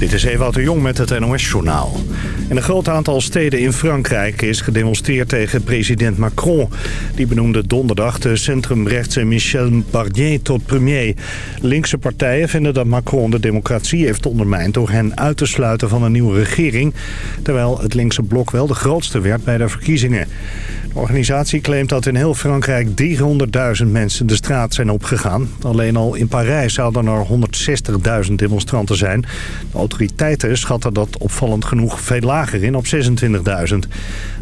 Dit is Ewout de Jong met het NOS-journaal. In een groot aantal steden in Frankrijk is gedemonstreerd tegen president Macron. Die benoemde donderdag de centrumrechtse Michel Barnier tot premier. Linkse partijen vinden dat Macron de democratie heeft ondermijnd... door hen uit te sluiten van een nieuwe regering... terwijl het linkse blok wel de grootste werd bij de verkiezingen. De organisatie claimt dat in heel Frankrijk 300.000 mensen de straat zijn opgegaan. Alleen al in Parijs zouden er 160.000 demonstranten zijn. De autoriteiten schatten dat opvallend genoeg veel lager in op 26.000.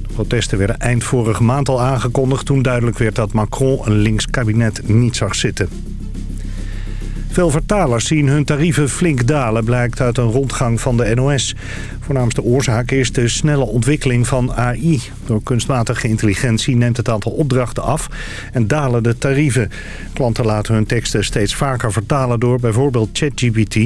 De protesten werden eind vorige maand al aangekondigd... toen duidelijk werd dat Macron een links kabinet niet zag zitten. Veel vertalers zien hun tarieven flink dalen, blijkt uit een rondgang van de NOS. Voornaamste oorzaak is de snelle ontwikkeling van AI. Door kunstmatige intelligentie neemt het aantal opdrachten af en dalen de tarieven. Klanten laten hun teksten steeds vaker vertalen door bijvoorbeeld ChatGPT.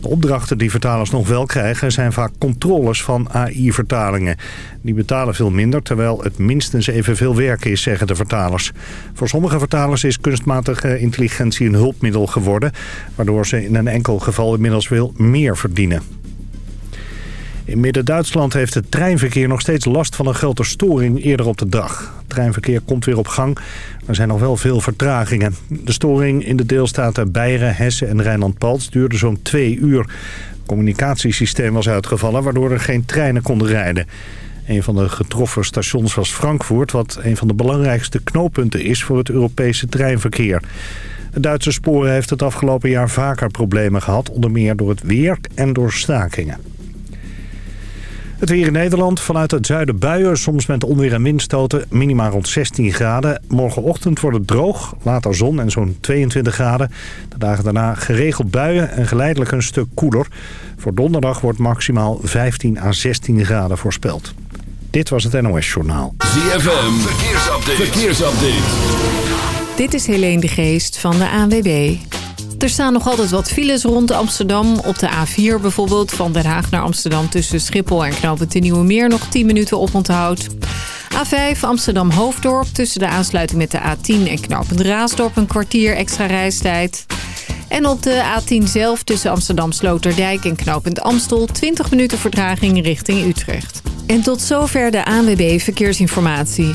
De opdrachten die vertalers nog wel krijgen zijn vaak controles van AI-vertalingen. Die betalen veel minder, terwijl het minstens evenveel werk is, zeggen de vertalers. Voor sommige vertalers is kunstmatige intelligentie een hulpmiddel geworden... waardoor ze in een enkel geval inmiddels veel meer verdienen. In Midden-Duitsland heeft het treinverkeer nog steeds last van een grote storing eerder op de dag. Het treinverkeer komt weer op gang. Er zijn nog wel veel vertragingen. De storing in de deelstaten Beieren, Hessen en Rijnland-Palts duurde zo'n twee uur. Het communicatiesysteem was uitgevallen waardoor er geen treinen konden rijden. Een van de getroffen stations was Frankfurt... wat een van de belangrijkste knooppunten is voor het Europese treinverkeer. De Duitse sporen heeft het afgelopen jaar vaker problemen gehad... onder meer door het weer en door stakingen. Het weer in Nederland. Vanuit het zuiden buien, soms met onweer en windstoten. Minimaal rond 16 graden. Morgenochtend wordt het droog. Later zon en zo'n 22 graden. De dagen daarna geregeld buien en geleidelijk een stuk koeler. Voor donderdag wordt maximaal 15 à 16 graden voorspeld. Dit was het NOS Journaal. ZFM, verkeersupdate. verkeersupdate. Dit is Helene de Geest van de ANWB. Er staan nog altijd wat files rond Amsterdam. Op de A4 bijvoorbeeld van Den Haag naar Amsterdam... tussen Schiphol en Knoopend de Nieuwe Meer nog 10 minuten op onthoud. A5 Amsterdam-Hoofddorp tussen de aansluiting met de A10 en Knoopend Raasdorp... een kwartier extra reistijd. En op de A10 zelf tussen Amsterdam-Sloterdijk en Knoopend Amstel... 20 minuten vertraging richting Utrecht. En tot zover de ANWB Verkeersinformatie.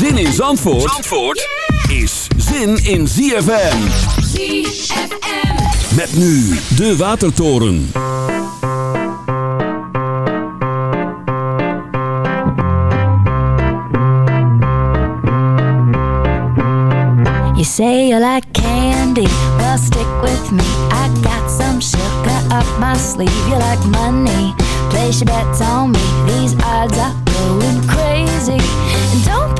Zin in Zandvoort, Zandvoort is zin in ZFM. ZFM. Met nu de Watertoren. You say you like candy, well stick with me. I got some sugar up my sleeve. You like money, place your bets on me. These odds are going crazy. And don't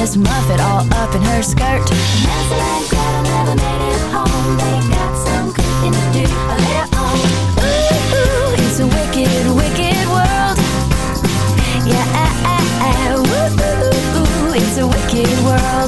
Miss Muffet all up in her skirt. Hansel and Gretel never made it home. They got some cooking to do later on. Ooh, ooh, it's a wicked, wicked world. Yeah, ah, ah, ah. ooh, ooh, ooh, it's a wicked world.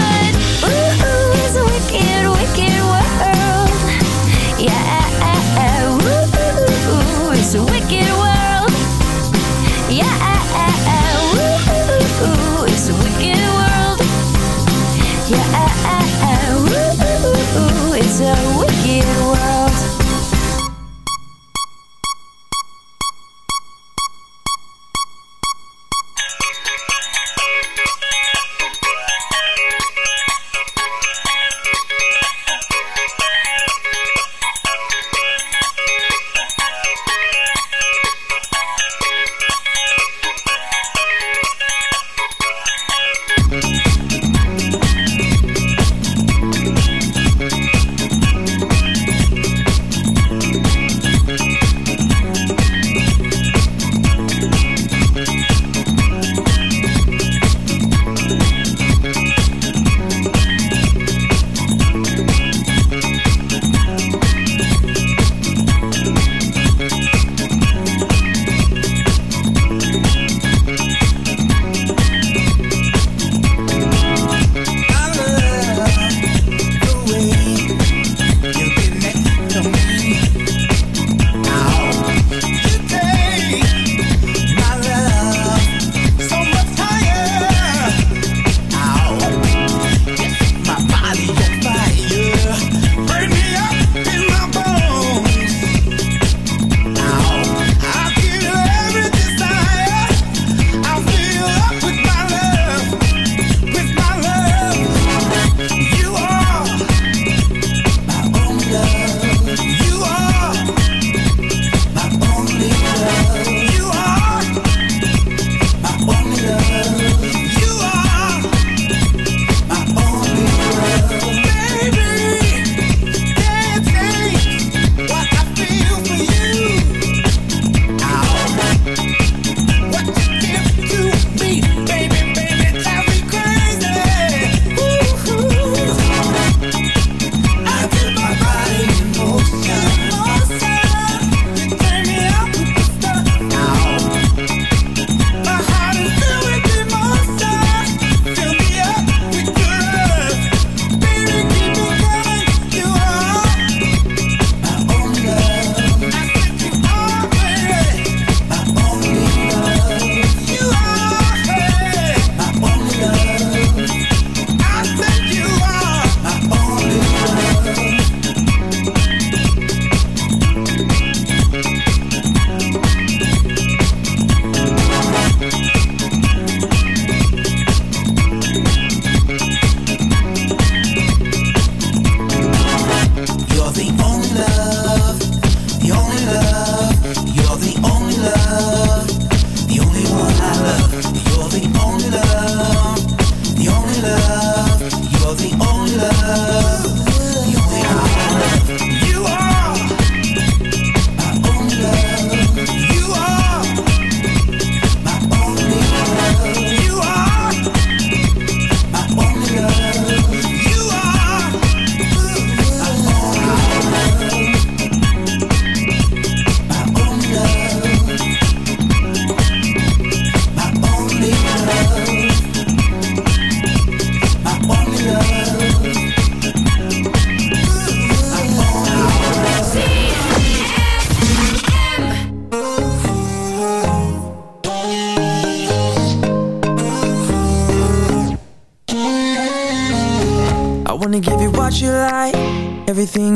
Lovey-dovey give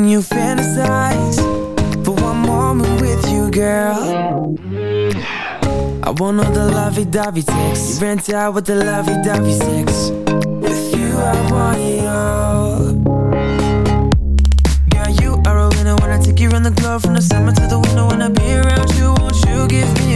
You rent moment with you girl. I wanna the lovey-dovey sex. You ran out With you I want it all. Girl, you are a winner. When I take you around the globe From the summer to the winter. When I be around you Won't you give me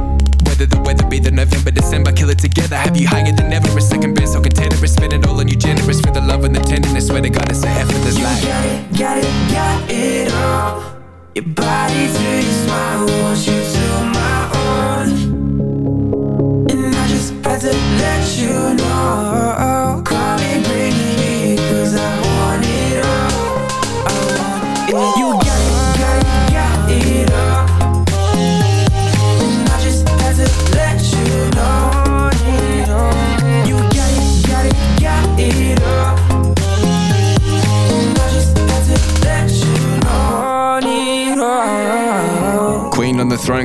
whether the weather be the November, December, kill it together. Have you higher than ever? A second best, so container, spend it all on you, generous for the love and the tenderness. Swear to God, it's a effortless You life. got it, got it, got it all. Your body to your smile, wants you to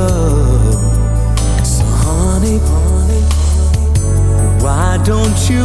Go? So honey, why don't you